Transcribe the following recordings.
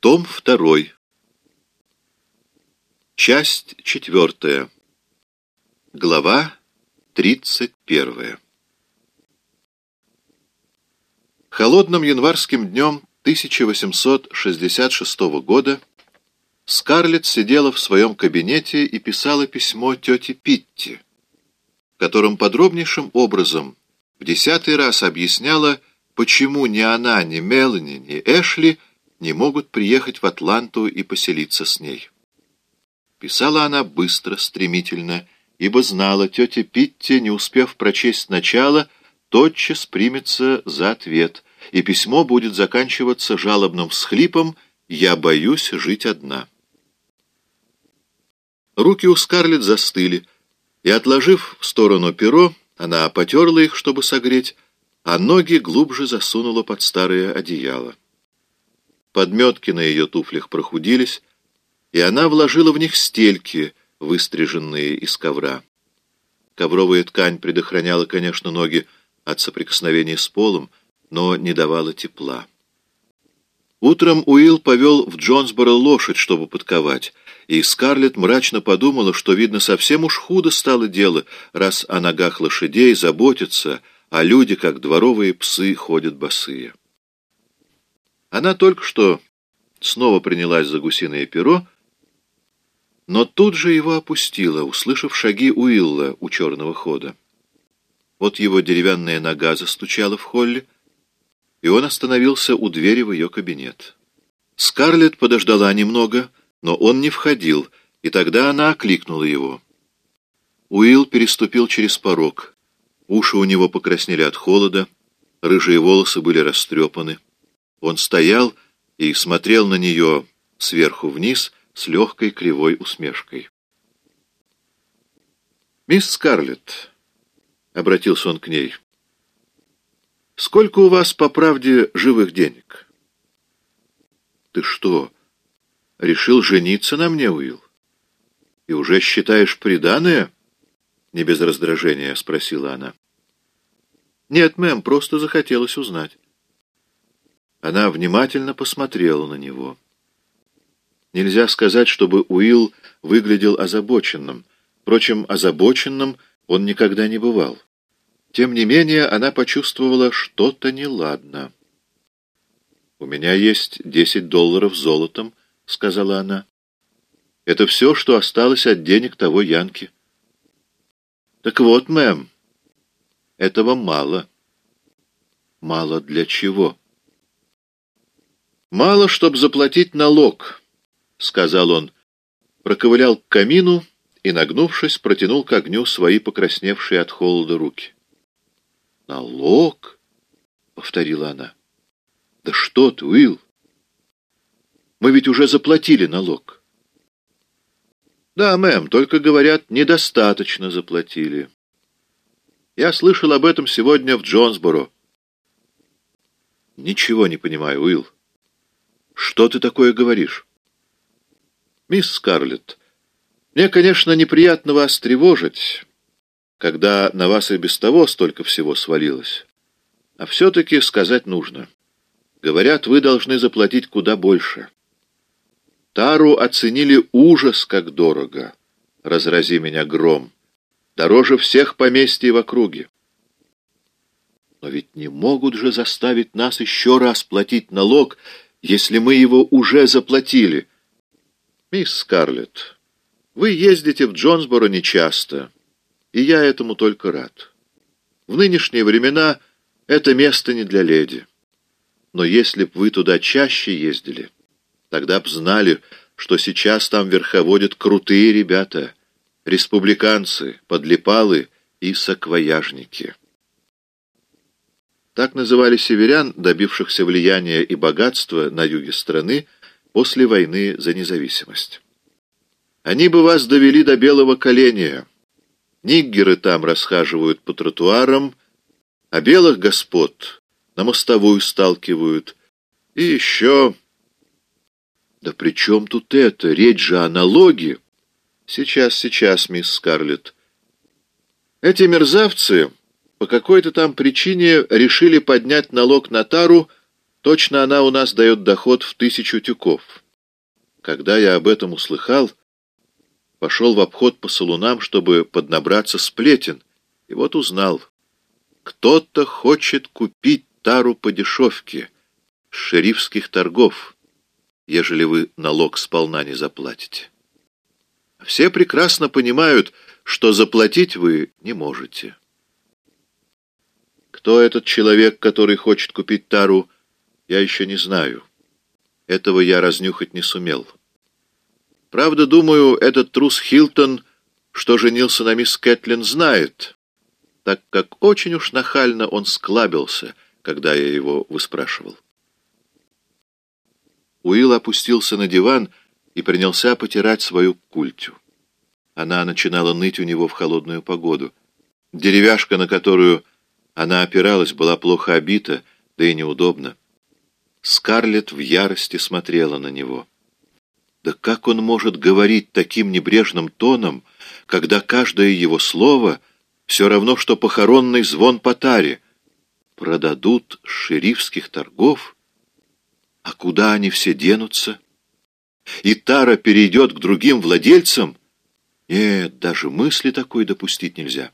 Том второй. Часть четвертая. Глава тридцать первая. Холодным январским днем 1866 года Скарлетт сидела в своем кабинете и писала письмо тете Питти, в котором подробнейшим образом в десятый раз объясняла, почему ни она, ни Мелани, ни Эшли не могут приехать в Атланту и поселиться с ней. Писала она быстро, стремительно, ибо знала, тетя Питти, не успев прочесть начало, тотчас примется за ответ, и письмо будет заканчиваться жалобным всхлипом «Я боюсь жить одна». Руки у Скарлетт застыли, и, отложив в сторону перо, она потерла их, чтобы согреть, а ноги глубже засунула под старое одеяло. Подметки на ее туфлях прохудились, и она вложила в них стельки, выстриженные из ковра. Ковровая ткань предохраняла, конечно, ноги от соприкосновения с полом, но не давала тепла. Утром Уилл повел в Джонсборо лошадь, чтобы подковать, и Скарлетт мрачно подумала, что, видно, совсем уж худо стало дело, раз о ногах лошадей заботятся, а люди, как дворовые псы, ходят босые. Она только что снова принялась за гусиное перо, но тут же его опустила, услышав шаги Уилла у черного хода. Вот его деревянная нога застучала в холле, и он остановился у двери в ее кабинет. Скарлетт подождала немного, но он не входил, и тогда она окликнула его. Уилл переступил через порог. Уши у него покраснели от холода, рыжие волосы были растрепаны. Он стоял и смотрел на нее сверху вниз с легкой кривой усмешкой. «Мисс Скарлетт», — обратился он к ней, — «сколько у вас, по правде, живых денег?» «Ты что, решил жениться на мне, Уилл? И уже считаешь приданое?» Не без раздражения спросила она. «Нет, мэм, просто захотелось узнать». Она внимательно посмотрела на него. Нельзя сказать, чтобы Уилл выглядел озабоченным. Впрочем, озабоченным он никогда не бывал. Тем не менее, она почувствовала что-то неладно. «У меня есть десять долларов золотом», — сказала она. «Это все, что осталось от денег того Янки». «Так вот, мэм, этого мало». «Мало для чего?» «Мало, чтобы заплатить налог», — сказал он. Проковылял к камину и, нагнувшись, протянул к огню свои покрасневшие от холода руки. «Налог?» — повторила она. «Да что ты, Уилл? Мы ведь уже заплатили налог». «Да, мэм, только, говорят, недостаточно заплатили. Я слышал об этом сегодня в Джонсборо». «Ничего не понимаю, Уилл. «Что ты такое говоришь?» «Мисс Скарлетт, мне, конечно, неприятно вас тревожить, когда на вас и без того столько всего свалилось. А все-таки сказать нужно. Говорят, вы должны заплатить куда больше. Тару оценили ужас, как дорого. Разрази меня гром. Дороже всех поместий в округе. Но ведь не могут же заставить нас еще раз платить налог, если мы его уже заплатили? Мисс Скарлетт, вы ездите в Джонсборо нечасто, и я этому только рад. В нынешние времена это место не для леди. Но если б вы туда чаще ездили, тогда б знали, что сейчас там верховодят крутые ребята, республиканцы, подлипалы и саквояжники. Так называли северян, добившихся влияния и богатства на юге страны после войны за независимость. Они бы вас довели до белого коленя. Ниггеры там расхаживают по тротуарам, а белых господ на мостовую сталкивают. И еще... Да при чем тут это? Речь же о налоге. Сейчас, сейчас, мисс Скарлетт. Эти мерзавцы по какой-то там причине решили поднять налог на тару Точно она у нас дает доход в тысячу тюков. Когда я об этом услыхал, пошел в обход по салунам, чтобы поднабраться сплетен, и вот узнал. Кто-то хочет купить тару по дешевке с шерифских торгов, ежели вы налог сполна не заплатите. Все прекрасно понимают, что заплатить вы не можете. Кто этот человек, который хочет купить тару, я еще не знаю. Этого я разнюхать не сумел. Правда, думаю, этот трус Хилтон, что женился на мисс Кэтлин, знает, так как очень уж нахально он склабился, когда я его выспрашивал. Уилл опустился на диван и принялся потирать свою культю. Она начинала ныть у него в холодную погоду. Деревяшка, на которую она опиралась, была плохо обита, да и неудобно. Скарлетт в ярости смотрела на него. Да как он может говорить таким небрежным тоном, когда каждое его слово все равно, что похоронный звон по таре? Продадут шерифских торгов? А куда они все денутся? И тара перейдет к другим владельцам? Нет, даже мысли такой допустить нельзя.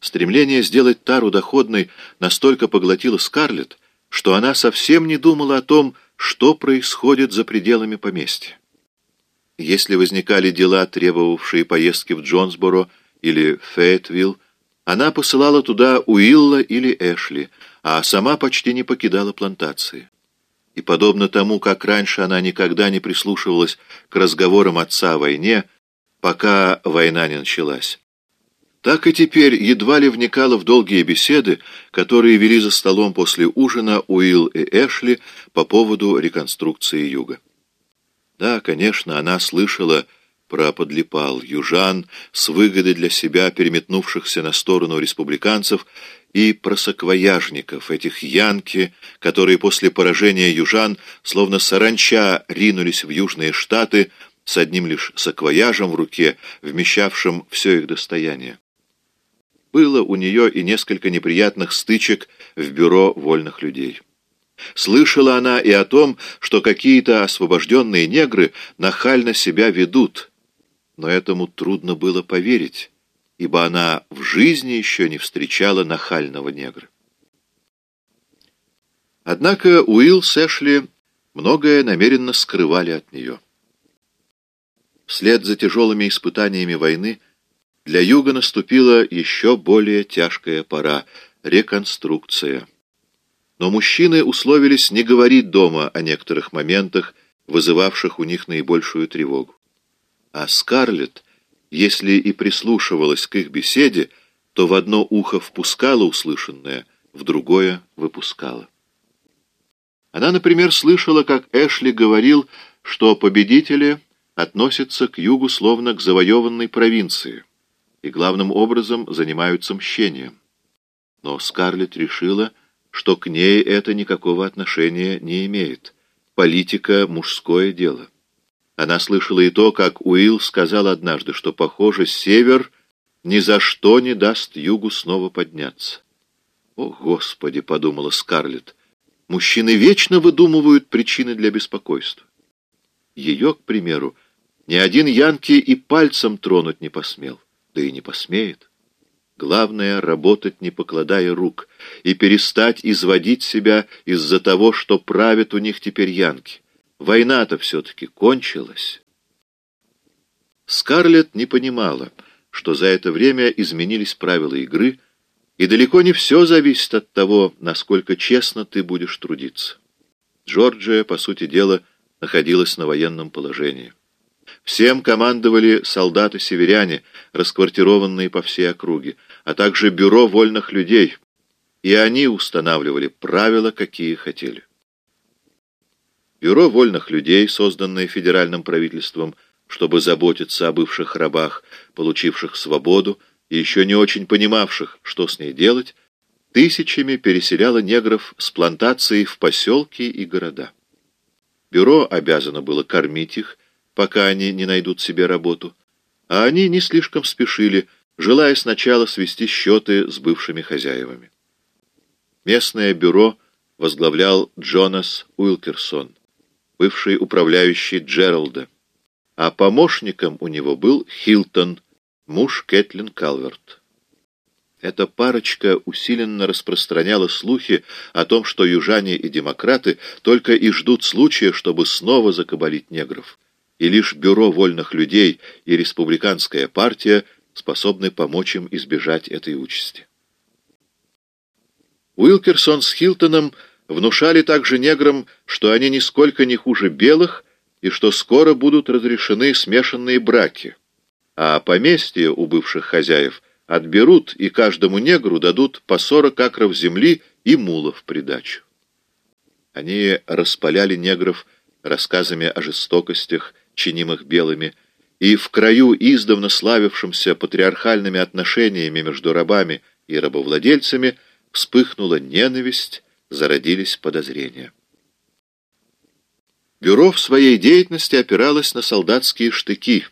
Стремление сделать тару доходной настолько поглотило Скарлетт, что она совсем не думала о том, что происходит за пределами поместья. Если возникали дела, требовавшие поездки в Джонсборо или Фейтвилл, она посылала туда Уилла или Эшли, а сама почти не покидала плантации. И подобно тому, как раньше она никогда не прислушивалась к разговорам отца о войне, пока война не началась, так и теперь едва ли вникала в долгие беседы, которые вели за столом после ужина Уилл и Эшли по поводу реконструкции Юга. Да, конечно, она слышала про подлипал южан с выгодой для себя переметнувшихся на сторону республиканцев и про саквояжников, этих янки, которые после поражения южан словно саранча ринулись в Южные Штаты с одним лишь саквояжем в руке, вмещавшим все их достояние. Было у нее и несколько неприятных стычек в бюро вольных людей. Слышала она и о том, что какие-то освобожденные негры нахально себя ведут, но этому трудно было поверить, ибо она в жизни еще не встречала нахального негра. Однако Уилл с Эшли многое намеренно скрывали от нее. Вслед за тяжелыми испытаниями войны для Юга наступила еще более тяжкая пора — реконструкция. Но мужчины условились не говорить дома о некоторых моментах, вызывавших у них наибольшую тревогу. А Скарлетт, если и прислушивалась к их беседе, то в одно ухо впускала услышанное, в другое выпускала. Она, например, слышала, как Эшли говорил, что победители относятся к югу словно к завоеванной провинции и главным образом занимаются мщением. Но Скарлетт решила, что к ней это никакого отношения не имеет. Политика — мужское дело. Она слышала и то, как Уилл сказал однажды, что, похоже, север ни за что не даст югу снова подняться. «О, Господи!» — подумала Скарлетт. «Мужчины вечно выдумывают причины для беспокойства. Ее, к примеру, ни один Янки и пальцем тронуть не посмел да и не посмеет. Главное — работать, не покладая рук, и перестать изводить себя из-за того, что правят у них теперь янки. Война-то все-таки кончилась. Скарлетт не понимала, что за это время изменились правила игры, и далеко не все зависит от того, насколько честно ты будешь трудиться. Джорджия, по сути дела, находилась на военном положении. Всем командовали солдаты-северяне, расквартированные по всей округе, а также бюро вольных людей, и они устанавливали правила, какие хотели. Бюро вольных людей, созданное федеральным правительством, чтобы заботиться о бывших рабах, получивших свободу и еще не очень понимавших, что с ней делать, тысячами переселяло негров с плантацией в поселки и города. Бюро обязано было кормить их, пока они не найдут себе работу, а они не слишком спешили, желая сначала свести счеты с бывшими хозяевами. Местное бюро возглавлял Джонас Уилкерсон, бывший управляющий Джералда, а помощником у него был Хилтон, муж Кэтлин Калверт. Эта парочка усиленно распространяла слухи о том, что южане и демократы только и ждут случая, чтобы снова закабалить негров. И лишь Бюро вольных людей и Республиканская партия способны помочь им избежать этой участи. Уилкерсон с Хилтоном внушали также неграм, что они нисколько не хуже белых и что скоро будут разрешены смешанные браки, а поместье у бывших хозяев отберут и каждому негру дадут по сорок акров земли и мулов в придачу. Они распаляли негров рассказами о жестокостях, чинимых белыми, и в краю, издавна славившимся патриархальными отношениями между рабами и рабовладельцами, вспыхнула ненависть, зародились подозрения. Бюро в своей деятельности опиралось на солдатские штыки,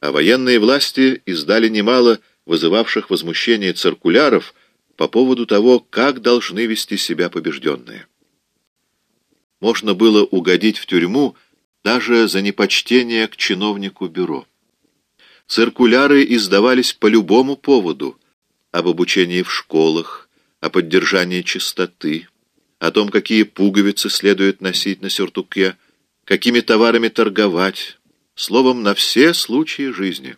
а военные власти издали немало вызывавших возмущение циркуляров по поводу того, как должны вести себя побежденные. Можно было угодить в тюрьму даже за непочтение к чиновнику бюро. Циркуляры издавались по любому поводу, об обучении в школах, о поддержании чистоты, о том, какие пуговицы следует носить на сюртуке, какими товарами торговать, словом, на все случаи жизни.